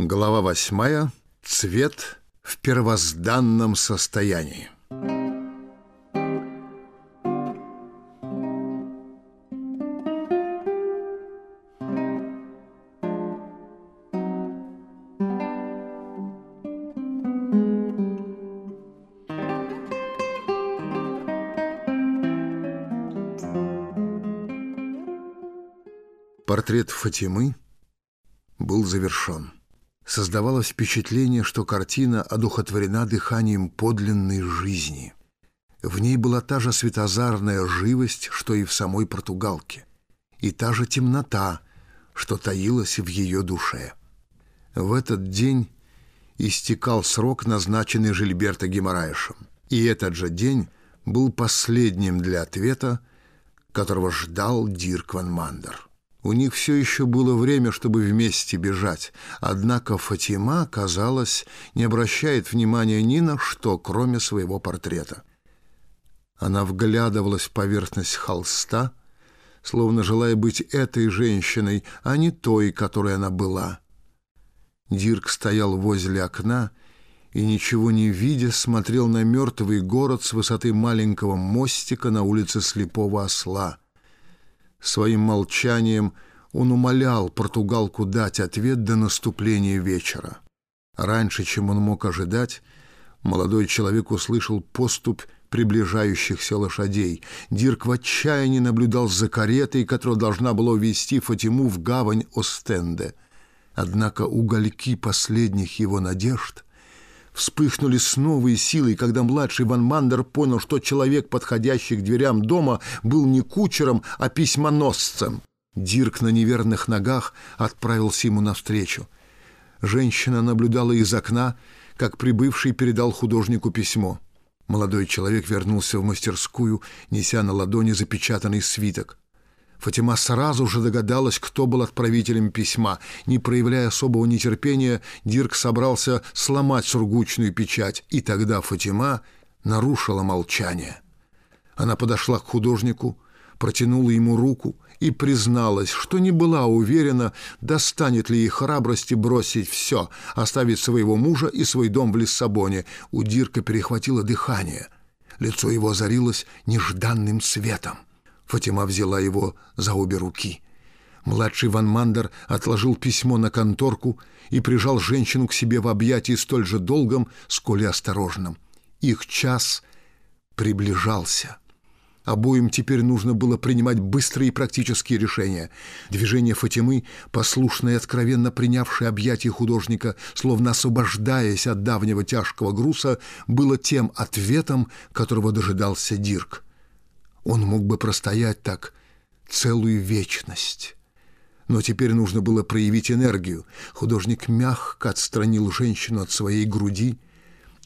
Глава восьмая. Цвет в первозданном состоянии. Портрет Фатимы был завершен. Создавалось впечатление, что картина одухотворена дыханием подлинной жизни. В ней была та же светозарная живость, что и в самой португалке, и та же темнота, что таилась в ее душе. В этот день истекал срок, назначенный Жильберто Геморраешем, и этот же день был последним для ответа, которого ждал Дирк Ван Мандер. У них все еще было время, чтобы вместе бежать, однако Фатима, казалось, не обращает внимания ни на что, кроме своего портрета. Она вглядывалась в поверхность холста, словно желая быть этой женщиной, а не той, которой она была. Дирк стоял возле окна и, ничего не видя, смотрел на мертвый город с высоты маленького мостика на улице Слепого Осла — Своим молчанием он умолял португалку дать ответ до наступления вечера. Раньше, чем он мог ожидать, молодой человек услышал поступь приближающихся лошадей. Дирк в отчаянии наблюдал за каретой, которая должна была увезти Фатиму в гавань Остенде. Однако угольки последних его надежд вспыхнули с новой силой, когда младший Ван Мандер понял, что человек, подходящий к дверям дома, был не кучером, а письмоносцем. Дирк на неверных ногах отправился ему навстречу. Женщина наблюдала из окна, как прибывший передал художнику письмо. Молодой человек вернулся в мастерскую, неся на ладони запечатанный свиток. Фатима сразу же догадалась, кто был отправителем письма. Не проявляя особого нетерпения, Дирк собрался сломать сургучную печать, и тогда Фатима нарушила молчание. Она подошла к художнику, протянула ему руку и призналась, что не была уверена, достанет ли ей храбрости бросить все, оставить своего мужа и свой дом в Лиссабоне. У Дирка перехватило дыхание. Лицо его озарилось нежданным светом. Фатима взяла его за обе руки. Младший Ван Мандер отложил письмо на конторку и прижал женщину к себе в объятии столь же долгом, сколь и осторожным. Их час приближался. Обоим теперь нужно было принимать быстрые и практические решения. Движение Фатимы, послушно и откровенно принявшее объятие художника, словно освобождаясь от давнего тяжкого груза, было тем ответом, которого дожидался Дирк. Он мог бы простоять так целую вечность. Но теперь нужно было проявить энергию. Художник мягко отстранил женщину от своей груди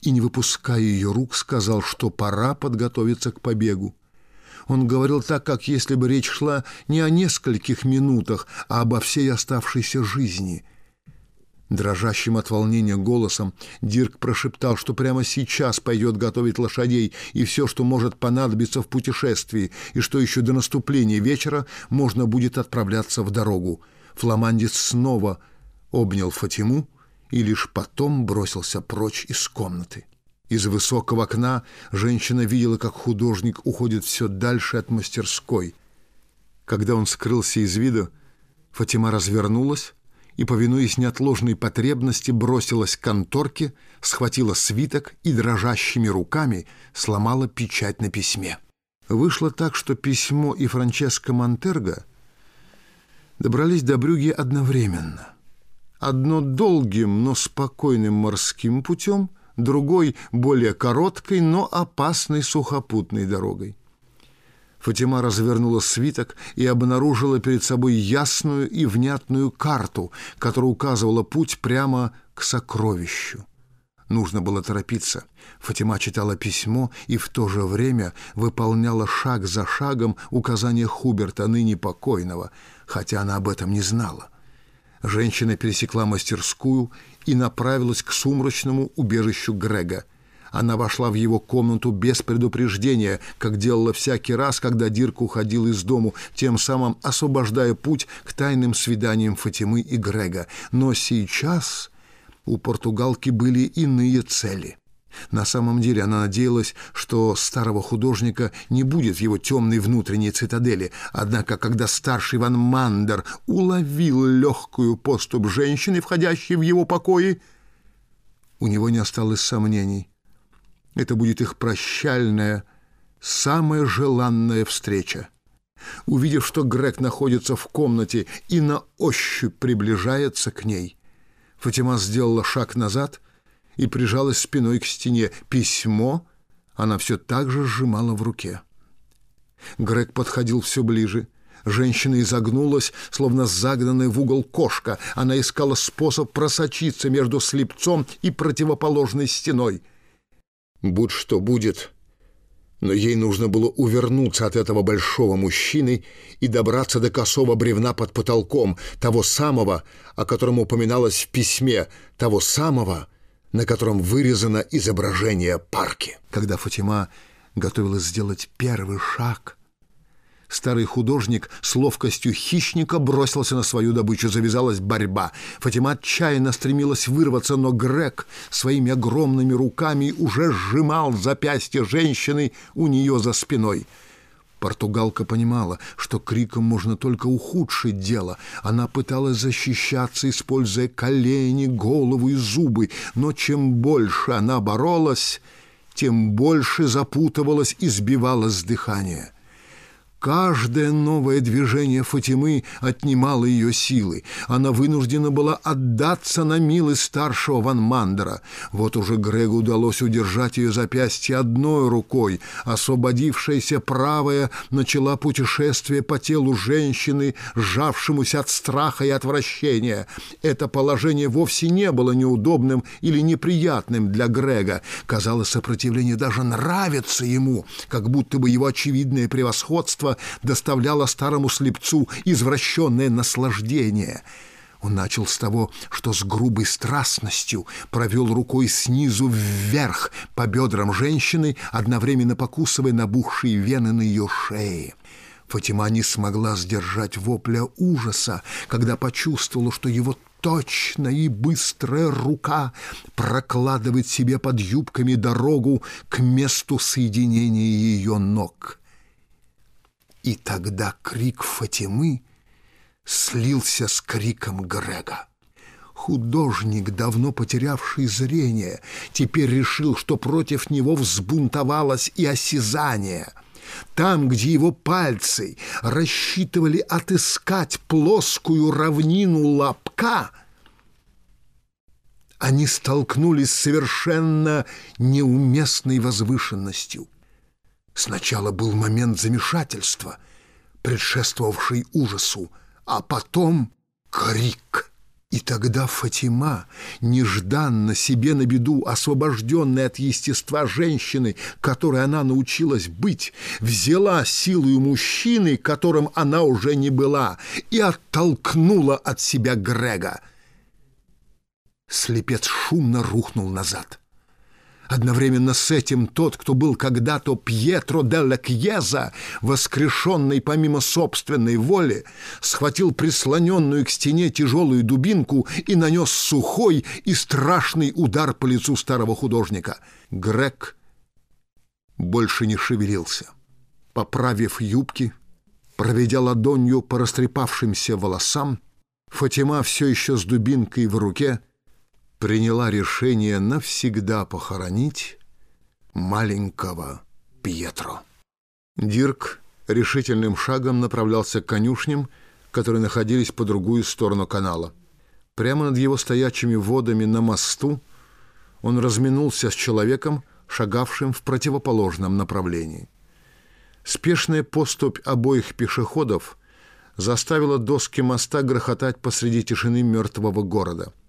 и, не выпуская ее рук, сказал, что пора подготовиться к побегу. Он говорил так, как если бы речь шла не о нескольких минутах, а обо всей оставшейся жизни. Дрожащим от волнения голосом Дирк прошептал, что прямо сейчас пойдет готовить лошадей и все, что может понадобиться в путешествии, и что еще до наступления вечера можно будет отправляться в дорогу. Фламандец снова обнял Фатиму и лишь потом бросился прочь из комнаты. Из высокого окна женщина видела, как художник уходит все дальше от мастерской. Когда он скрылся из вида, Фатима развернулась, и, повинуясь неотложной потребности, бросилась к конторке, схватила свиток и дрожащими руками сломала печать на письме. Вышло так, что письмо и Франческо Монтерго добрались до Брюги одновременно. Одно долгим, но спокойным морским путем, другой более короткой, но опасной сухопутной дорогой. Фатима развернула свиток и обнаружила перед собой ясную и внятную карту, которая указывала путь прямо к сокровищу. Нужно было торопиться. Фатима читала письмо и в то же время выполняла шаг за шагом указания Хуберта, ныне покойного, хотя она об этом не знала. Женщина пересекла мастерскую и направилась к сумрачному убежищу Грега. Она вошла в его комнату без предупреждения, как делала всякий раз, когда Дирк уходил из дому, тем самым освобождая путь к тайным свиданиям Фатимы и Грега. Но сейчас У португалки были иные цели. На самом деле она надеялась, что старого художника не будет в его темной внутренней цитадели. Однако, когда старший Ван Мандер уловил легкую поступ женщины, входящей в его покои, у него не осталось сомнений. Это будет их прощальная, самая желанная встреча. Увидев, что Грег находится в комнате и на ощупь приближается к ней, Фатима сделала шаг назад и прижалась спиной к стене. Письмо она все так же сжимала в руке. Грег подходил все ближе. Женщина изогнулась, словно загнанная в угол кошка. Она искала способ просочиться между слепцом и противоположной стеной. «Будь что будет», но ей нужно было увернуться от этого большого мужчины и добраться до косого бревна под потолком, того самого, о котором упоминалось в письме, того самого, на котором вырезано изображение парки. Когда Фатима готовилась сделать первый шаг — Старый художник с ловкостью хищника бросился на свою добычу. Завязалась борьба. Фатима отчаянно стремилась вырваться, но Грег своими огромными руками уже сжимал запястье женщины у нее за спиной. Португалка понимала, что криком можно только ухудшить дело. Она пыталась защищаться, используя колени, голову и зубы, но чем больше она боролась, тем больше запутывалась и сбивалась с дыхания. Каждое новое движение Фатимы отнимало ее силы. Она вынуждена была отдаться на милость старшего Ван Мандера. Вот уже Грегу удалось удержать ее запястье одной рукой. Освободившаяся правая начала путешествие по телу женщины, сжавшемуся от страха и отвращения. Это положение вовсе не было неудобным или неприятным для Грега. Казалось, сопротивление даже нравится ему, как будто бы его очевидное превосходство доставляло старому слепцу извращенное наслаждение. Он начал с того, что с грубой страстностью провел рукой снизу вверх по бедрам женщины, одновременно покусывая набухшие вены на ее шее. Фатима не смогла сдержать вопля ужаса, когда почувствовала, что его точная и быстрая рука прокладывает себе под юбками дорогу к месту соединения ее ног. И тогда крик Фатимы слился с криком Грега. Художник, давно потерявший зрение, теперь решил, что против него взбунтовалось и осязание. Там, где его пальцы рассчитывали отыскать плоскую равнину лобка, они столкнулись с совершенно неуместной возвышенностью. Сначала был момент замешательства, предшествовавший ужасу, а потом крик. И тогда Фатима, нежданно себе на беду, освобожденная от естества женщины, которой она научилась быть, взяла силою мужчины, которым она уже не была, и оттолкнула от себя Грега. Слепец шумно рухнул назад. Одновременно с этим тот, кто был когда-то Пьетро делла Кьеза, воскрешенный помимо собственной воли, схватил прислоненную к стене тяжелую дубинку и нанес сухой и страшный удар по лицу старого художника. Грег больше не шевелился. Поправив юбки, проведя ладонью по растрепавшимся волосам, Фатима все еще с дубинкой в руке — приняла решение навсегда похоронить маленького Пьетро. Дирк решительным шагом направлялся к конюшням, которые находились по другую сторону канала. Прямо над его стоячими водами на мосту он разминулся с человеком, шагавшим в противоположном направлении. Спешная поступь обоих пешеходов заставила доски моста грохотать посреди тишины мертвого города —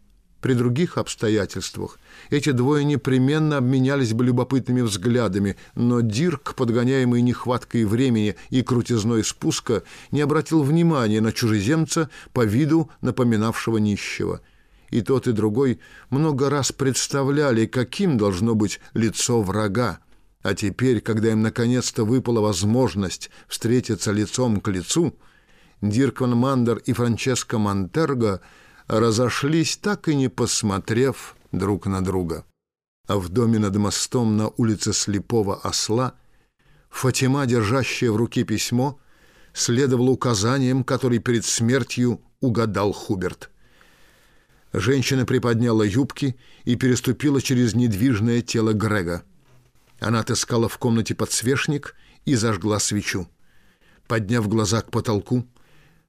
при других обстоятельствах эти двое непременно обменялись бы любопытными взглядами, но Дирк, подгоняемый нехваткой времени и крутизной спуска, не обратил внимания на чужеземца по виду напоминавшего нищего. И тот, и другой много раз представляли, каким должно быть лицо врага. А теперь, когда им наконец-то выпала возможность встретиться лицом к лицу, Дирк Ван Мандер и Франческо Монтерго – разошлись, так и не посмотрев друг на друга. А в доме над мостом на улице Слепого Осла Фатима, держащая в руке письмо, следовала указаниям, которые перед смертью угадал Хуберт. Женщина приподняла юбки и переступила через недвижное тело Грега. Она отыскала в комнате подсвечник и зажгла свечу. Подняв глаза к потолку,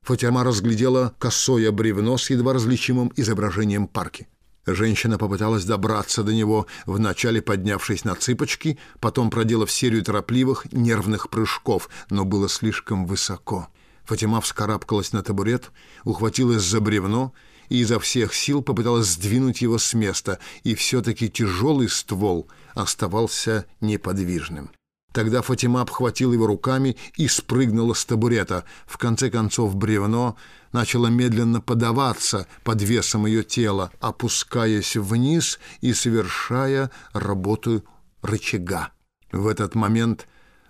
Фатима разглядела косое бревно с едва различимым изображением парки. Женщина попыталась добраться до него, вначале поднявшись на цыпочки, потом проделав серию торопливых, нервных прыжков, но было слишком высоко. Фатима вскарабкалась на табурет, ухватилась за бревно и изо всех сил попыталась сдвинуть его с места, и все-таки тяжелый ствол оставался неподвижным. Тогда Фатима обхватила его руками и спрыгнула с табурета. В конце концов бревно начало медленно подаваться под весом ее тела, опускаясь вниз и совершая работу рычага. В этот момент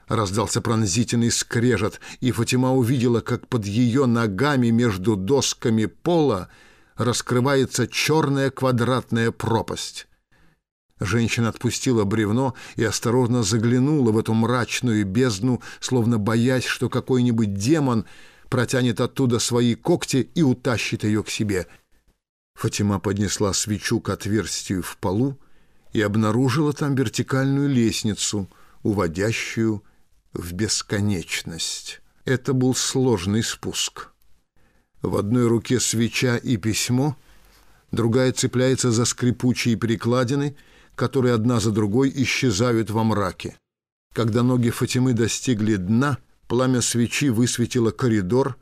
раздался пронзительный скрежет, и Фатима увидела, как под ее ногами между досками пола раскрывается черная квадратная пропасть. Женщина отпустила бревно и осторожно заглянула в эту мрачную бездну, словно боясь, что какой-нибудь демон протянет оттуда свои когти и утащит ее к себе. Фатима поднесла свечу к отверстию в полу и обнаружила там вертикальную лестницу, уводящую в бесконечность. Это был сложный спуск. В одной руке свеча и письмо, другая цепляется за скрипучие перекладины — которые одна за другой исчезают во мраке. Когда ноги Фатимы достигли дна, пламя свечи высветило коридор,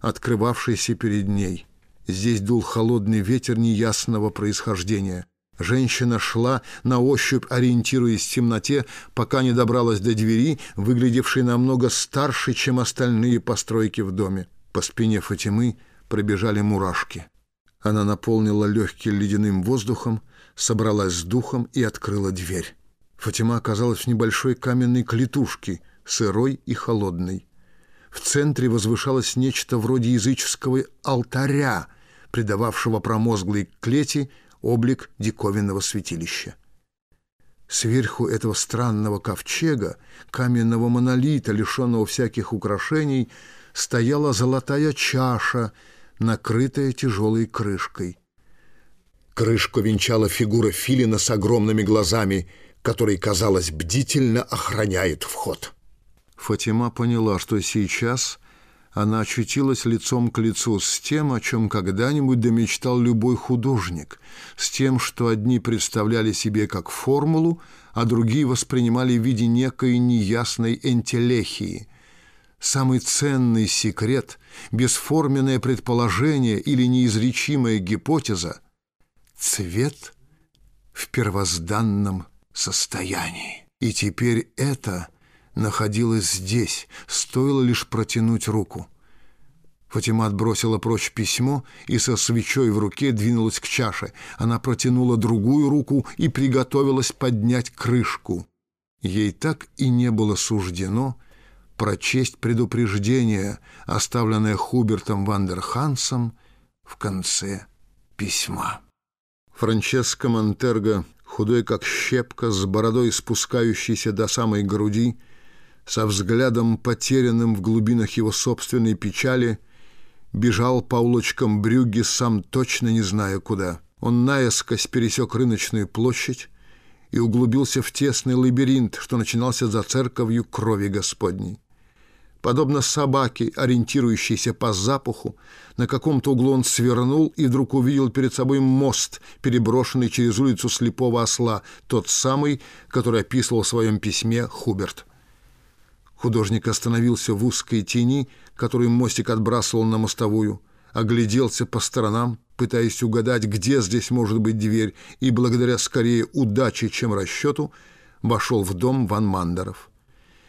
открывавшийся перед ней. Здесь дул холодный ветер неясного происхождения. Женщина шла, на ощупь ориентируясь в темноте, пока не добралась до двери, выглядевшей намного старше, чем остальные постройки в доме. По спине Фатимы пробежали мурашки. Она наполнила легкий ледяным воздухом, собралась с духом и открыла дверь. Фатима оказалась в небольшой каменной клетушке, сырой и холодной. В центре возвышалось нечто вроде языческого алтаря, придававшего промозглой клети облик диковинного святилища. Сверху этого странного ковчега, каменного монолита, лишенного всяких украшений, стояла золотая чаша, накрытая тяжелой крышкой. Крышку венчала фигура филина с огромными глазами, который, казалось, бдительно охраняет вход. Фатима поняла, что сейчас она очутилась лицом к лицу с тем, о чем когда-нибудь домечтал любой художник, с тем, что одни представляли себе как формулу, а другие воспринимали в виде некой неясной энтелехии. Самый ценный секрет, бесформенное предположение или неизречимая гипотеза — цвет в первозданном состоянии. И теперь это находилось здесь, стоило лишь протянуть руку. Фатима отбросила прочь письмо и со свечой в руке двинулась к чаше. Она протянула другую руку и приготовилась поднять крышку. Ей так и не было суждено прочесть предупреждение, оставленное Хубертом Вандерхансом в конце письма. Франческо Монтерго, худой как щепка, с бородой спускающейся до самой груди, со взглядом потерянным в глубинах его собственной печали, бежал по улочкам Брюгге, сам точно не зная куда. Он наискось пересек рыночную площадь и углубился в тесный лабиринт, что начинался за церковью крови Господней. Подобно собаке, ориентирующейся по запаху, на каком-то углу он свернул и вдруг увидел перед собой мост, переброшенный через улицу слепого осла, тот самый, который описывал в своем письме Хуберт. Художник остановился в узкой тени, которую мостик отбрасывал на мостовую, огляделся по сторонам, пытаясь угадать, где здесь может быть дверь, и благодаря скорее удаче, чем расчету, вошел в дом Ван Мандеров.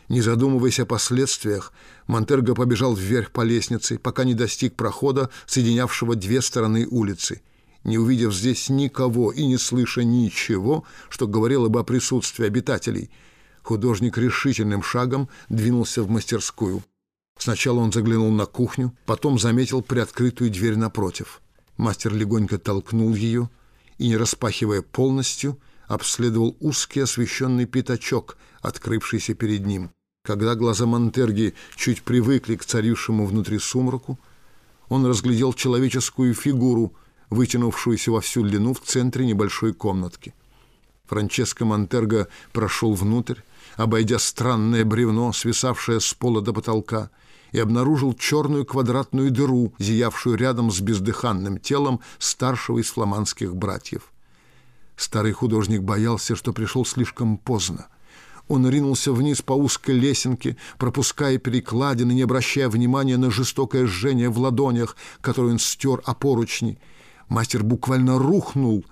Не задумываясь о последствиях, Монтерго побежал вверх по лестнице, пока не достиг прохода, соединявшего две стороны улицы. Не увидев здесь никого и не слыша ничего, что говорило бы о присутствии обитателей, художник решительным шагом двинулся в мастерскую. Сначала он заглянул на кухню, потом заметил приоткрытую дверь напротив. Мастер легонько толкнул ее и, не распахивая полностью, обследовал узкий освещенный пятачок, открывшийся перед ним. Когда глаза Монтерги чуть привыкли к царившему внутри сумраку, он разглядел человеческую фигуру, вытянувшуюся во всю длину в центре небольшой комнатки. Франческо Монтерго прошел внутрь, обойдя странное бревно, свисавшее с пола до потолка, и обнаружил черную квадратную дыру, зиявшую рядом с бездыханным телом старшего из фламандских братьев. Старый художник боялся, что пришел слишком поздно. Он ринулся вниз по узкой лесенке, пропуская перекладины, не обращая внимания на жестокое жжение в ладонях, которое он стер о поручни. Мастер буквально рухнул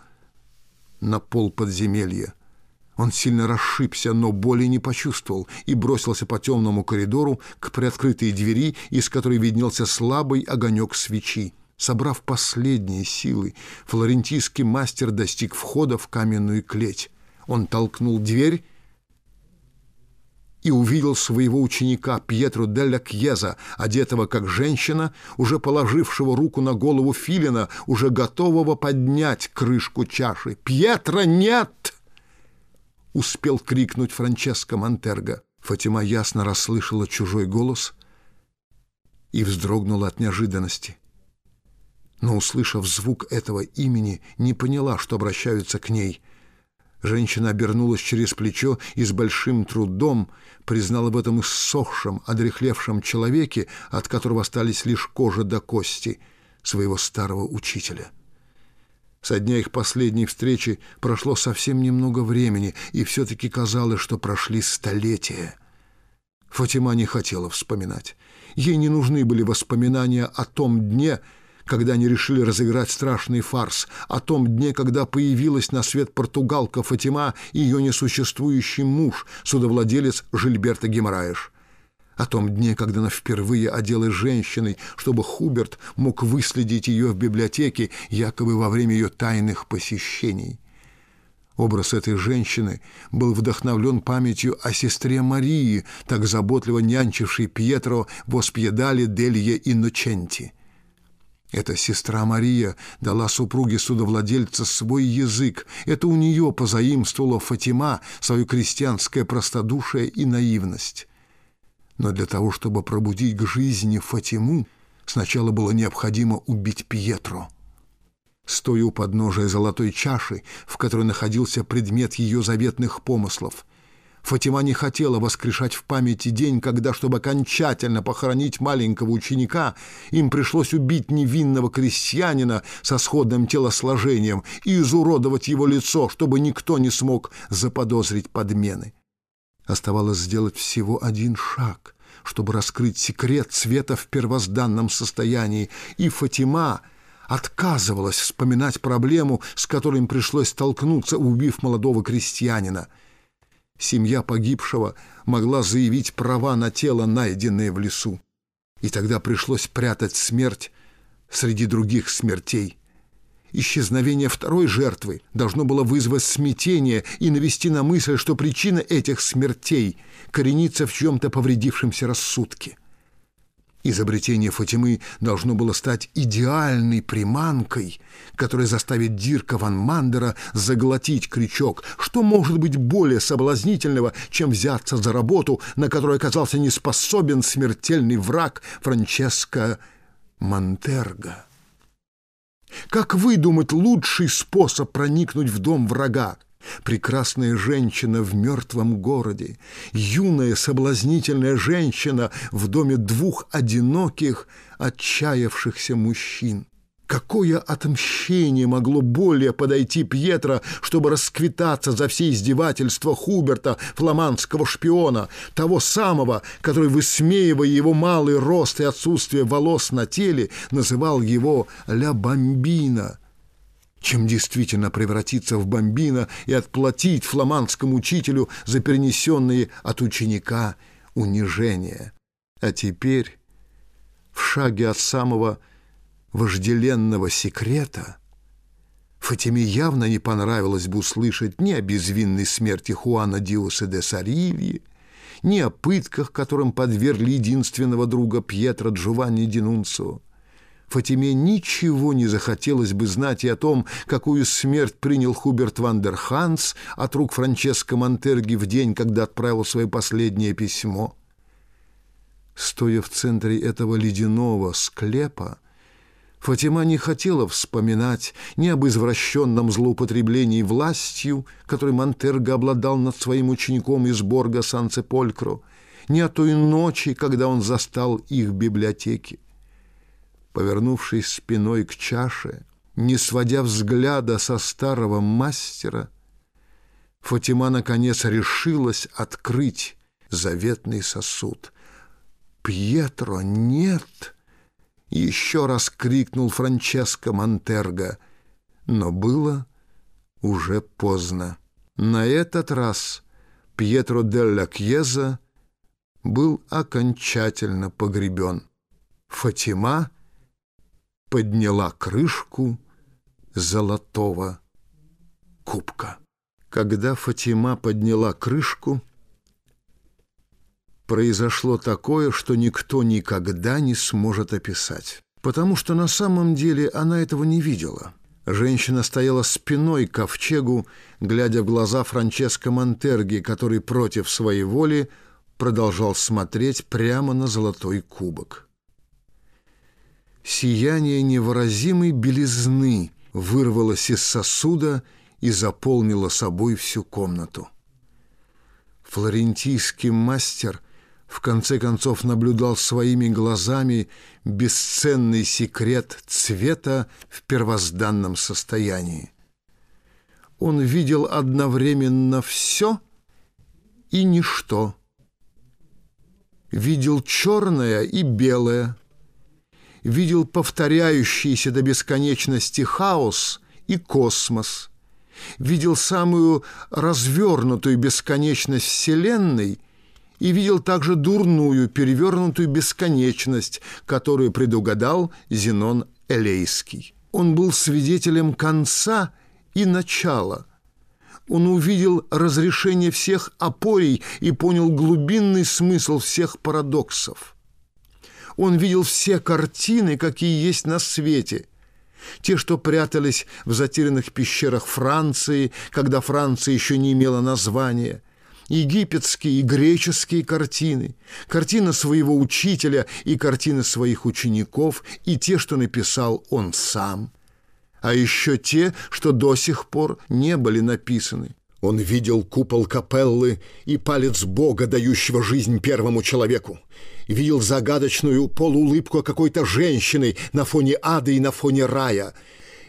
на пол подземелья. Он сильно расшибся, но боли не почувствовал и бросился по темному коридору к приоткрытой двери, из которой виднелся слабый огонек свечи. Собрав последние силы, флорентийский мастер достиг входа в каменную клеть. Он толкнул дверь и увидел своего ученика Пьетро Делля Кьеза, одетого как женщина, уже положившего руку на голову Филина, уже готового поднять крышку чаши. «Пьетро, нет!» — успел крикнуть Франческо Монтерго. Фатима ясно расслышала чужой голос и вздрогнула от неожиданности но, услышав звук этого имени, не поняла, что обращаются к ней. Женщина обернулась через плечо и с большим трудом признала в этом иссохшем, одрехлевшем человеке, от которого остались лишь кожа до кости, своего старого учителя. Со дня их последней встречи прошло совсем немного времени, и все-таки казалось, что прошли столетия. Фатима не хотела вспоминать. Ей не нужны были воспоминания о том дне, когда они решили разыграть страшный фарс, о том дне, когда появилась на свет португалка Фатима и ее несуществующий муж, судовладелец Жильберта Гемораеш. О том дне, когда она впервые оделась женщиной, чтобы Хуберт мог выследить ее в библиотеке, якобы во время ее тайных посещений. Образ этой женщины был вдохновлен памятью о сестре Марии, так заботливо нянчившей Пьетро в Оспьедале Делье Инноченти. Эта сестра Мария дала супруге судовладельца свой язык. Это у нее позаимствовала Фатима свое крестьянское простодушие и наивность. Но для того, чтобы пробудить к жизни Фатиму, сначала было необходимо убить Пьетро. Стоя у подножия золотой чаши, в которой находился предмет ее заветных помыслов, Фатима не хотела воскрешать в памяти день, когда, чтобы окончательно похоронить маленького ученика, им пришлось убить невинного крестьянина со сходным телосложением и изуродовать его лицо, чтобы никто не смог заподозрить подмены. Оставалось сделать всего один шаг, чтобы раскрыть секрет цвета в первозданном состоянии, и Фатима отказывалась вспоминать проблему, с которой им пришлось столкнуться, убив молодого крестьянина — семья погибшего могла заявить права на тело, найденное в лесу. И тогда пришлось прятать смерть среди других смертей. Исчезновение второй жертвы должно было вызвать смятение и навести на мысль, что причина этих смертей коренится в чем-то повредившемся рассудке. Изобретение Фатимы должно было стать идеальной приманкой, которая заставит Дирка ван Мандера заглотить крючок. Что может быть более соблазнительного, чем взяться за работу, на которую оказался не способен смертельный враг Франческо Монтерго? Как выдумать лучший способ проникнуть в дом врага? Прекрасная женщина в мертвом городе, юная соблазнительная женщина в доме двух одиноких, отчаявшихся мужчин. Какое отмщение могло более подойти Пьетро, чтобы расквитаться за все издевательства Хуберта, фламандского шпиона, того самого, который, высмеивая его малый рост и отсутствие волос на теле, называл его «ля бомбина», чем действительно превратиться в бомбина и отплатить фламандскому учителю за перенесенные от ученика унижения. А теперь, в шаге от самого вожделенного секрета, Фатиме явно не понравилось бы услышать ни о безвинной смерти Хуана Диоса де Саривьи, ни о пытках, которым подвергли единственного друга Пьетро Джованни Динунцо. Фатиме ничего не захотелось бы знать и о том, какую смерть принял Хуберт ван дер Ханс от рук Франческо Монтерги в день, когда отправил свое последнее письмо. Стоя в центре этого ледяного склепа, Фатима не хотела вспоминать ни об извращенном злоупотреблении властью, которой Монтерго обладал над своим учеником из Борга Сан-Цеполькро, ни о той ночи, когда он застал их в библиотеке. Повернувшись спиной к чаше, не сводя взгляда со старого мастера, Фатима наконец решилась открыть заветный сосуд. «Пьетро, нет!» — еще раз крикнул Франческо Монтерго, но было уже поздно. На этот раз Пьетро делла Кьеза был окончательно погребен. Фатима подняла крышку золотого кубка. Когда Фатима подняла крышку, произошло такое, что никто никогда не сможет описать. Потому что на самом деле она этого не видела. Женщина стояла спиной к ковчегу, глядя в глаза Франческо Монтерги, который против своей воли продолжал смотреть прямо на золотой кубок. Сияние невыразимой белизны вырвалось из сосуда и заполнило собой всю комнату. Флорентийский мастер в конце концов наблюдал своими глазами бесценный секрет цвета в первозданном состоянии. Он видел одновременно все и ничто. Видел черное и белое, видел повторяющийся до бесконечности хаос и космос, видел самую развернутую бесконечность Вселенной и видел также дурную, перевернутую бесконечность, которую предугадал Зенон Элейский. Он был свидетелем конца и начала. Он увидел разрешение всех опорий и понял глубинный смысл всех парадоксов. Он видел все картины, какие есть на свете. Те, что прятались в затерянных пещерах Франции, когда Франция еще не имела названия. Египетские и греческие картины, картина своего учителя и картины своих учеников, и те, что написал он сам. А еще те, что до сих пор не были написаны. Он видел купол капеллы и палец Бога, дающего жизнь первому человеку. Видел загадочную полуулыбку какой-то женщины на фоне ада и на фоне рая.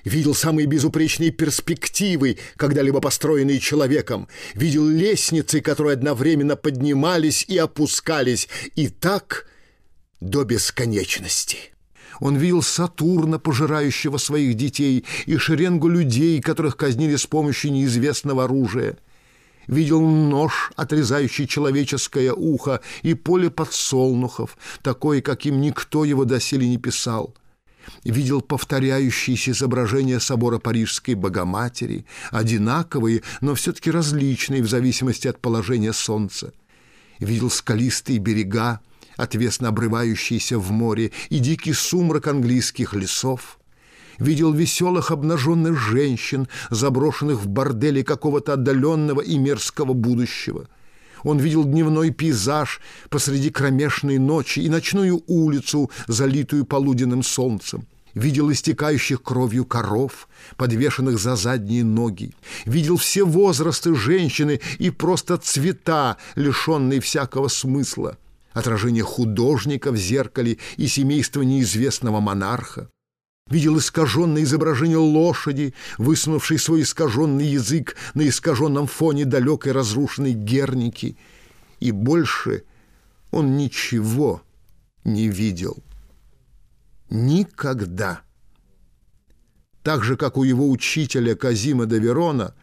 Видел самые безупречные перспективы, когда-либо построенные человеком. Видел лестницы, которые одновременно поднимались и опускались. И так до бесконечности. Он видел Сатурна, пожирающего своих детей, и шеренгу людей, которых казнили с помощью неизвестного оружия. Видел нож, отрезающий человеческое ухо, и поле подсолнухов, такое, каким никто его доселе не писал. Видел повторяющиеся изображения собора Парижской Богоматери, одинаковые, но все-таки различные в зависимости от положения солнца. Видел скалистые берега, отвесно обрывающийся в море, и дикий сумрак английских лесов. Видел веселых обнаженных женщин, заброшенных в борделе какого-то отдаленного и мерзкого будущего. Он видел дневной пейзаж посреди кромешной ночи и ночную улицу, залитую полуденным солнцем видел истекающих кровью коров, подвешенных за задние ноги, видел все возрасты женщины и просто цвета, лишенные всякого смысла отражение художника в зеркале и семейство неизвестного монарха. Видел искаженное изображение лошади, высунувшей свой искаженный язык на искаженном фоне далекой разрушенной герники. И больше он ничего не видел. Никогда. Так же, как у его учителя Казима де Верона,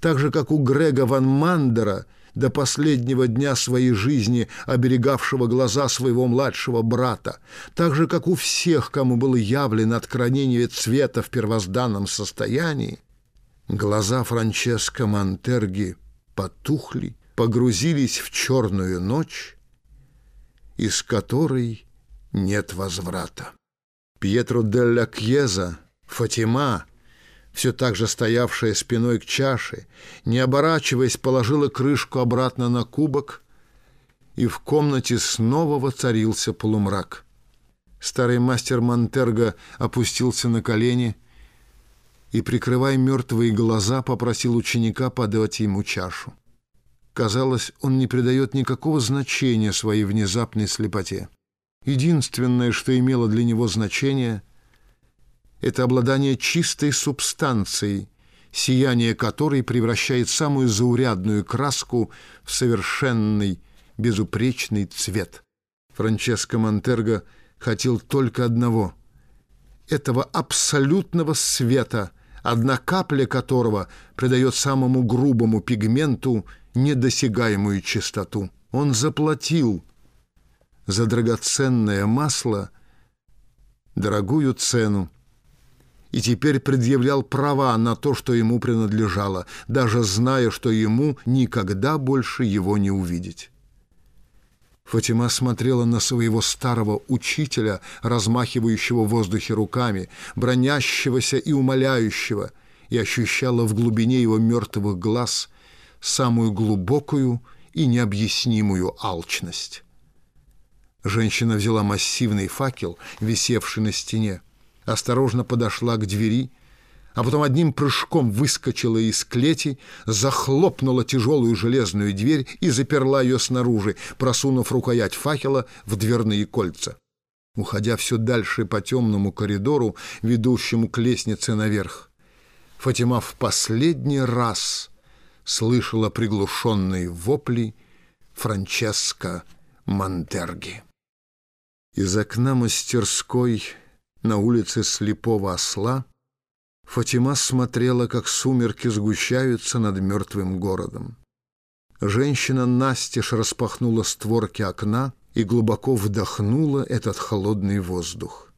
так же, как у Грега ван Мандера – до последнего дня своей жизни оберегавшего глаза своего младшего брата, так же, как у всех, кому было явлено откровение цвета в первозданном состоянии, глаза Франческо Монтерги потухли, погрузились в черную ночь, из которой нет возврата. Пьетро делля Кьеза, Фатима, все так же стоявшая спиной к чаше, не оборачиваясь, положила крышку обратно на кубок, и в комнате снова воцарился полумрак. Старый мастер Монтерго опустился на колени и, прикрывая мертвые глаза, попросил ученика подать ему чашу. Казалось, он не придает никакого значения своей внезапной слепоте. Единственное, что имело для него значение, это обладание чистой субстанцией, сияние которой превращает самую заурядную краску в совершенный, безупречный цвет. Франческо Монтерго хотел только одного — этого абсолютного света, одна капля которого придает самому грубому пигменту недосягаемую чистоту. Он заплатил за драгоценное масло дорогую цену и теперь предъявлял права на то, что ему принадлежало, даже зная, что ему никогда больше его не увидеть. Фатима смотрела на своего старого учителя, размахивающего в воздухе руками, бронящегося и умоляющего, и ощущала в глубине его мертвых глаз самую глубокую и необъяснимую алчность. Женщина взяла массивный факел, висевший на стене, осторожно подошла к двери, а потом одним прыжком выскочила из клети, захлопнула тяжелую железную дверь и заперла ее снаружи, просунув рукоять факела в дверные кольца. Уходя все дальше по темному коридору, ведущему к лестнице наверх, Фатима в последний раз слышала приглушенные вопли Франческо Монтерги. Из окна мастерской на улице Слепого Осла Фатима смотрела, как сумерки сгущаются над мертвым городом. Женщина настежь распахнула створки окна и глубоко вдохнула этот холодный воздух.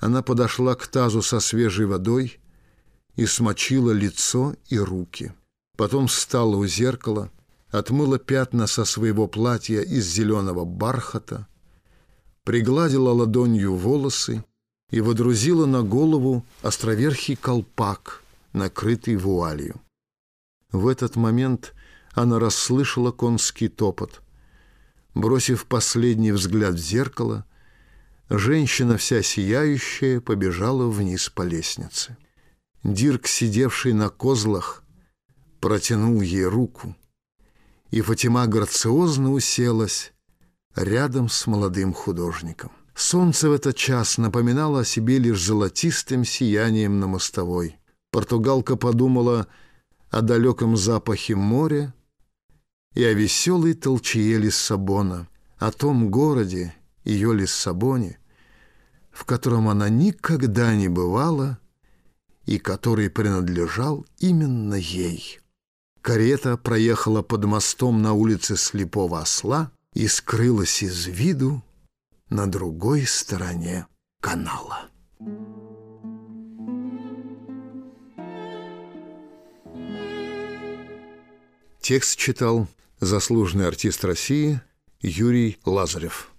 Она подошла к тазу со свежей водой и смочила лицо и руки. Потом встала у зеркала, отмыла пятна со своего платья из зеленого бархата, пригладила ладонью волосы и водрузила на голову островерхий колпак, накрытый вуалью. В этот момент она расслышала конский топот. Бросив последний взгляд в зеркало, женщина вся сияющая побежала вниз по лестнице. Дирк, сидевший на козлах, протянул ей руку, и Фатима грациозно уселась рядом с молодым художником. Солнце в этот час напоминало о себе лишь золотистым сиянием на мостовой. Португалка подумала о далеком запахе моря и о веселой толчье Лиссабона, о том городе, ее Лиссабоне, в котором она никогда не бывала и который принадлежал именно ей. Карета проехала под мостом на улице Слепого Осла, и скрылась из виду на другой стороне канала. Текст читал заслуженный артист России Юрий Лазарев.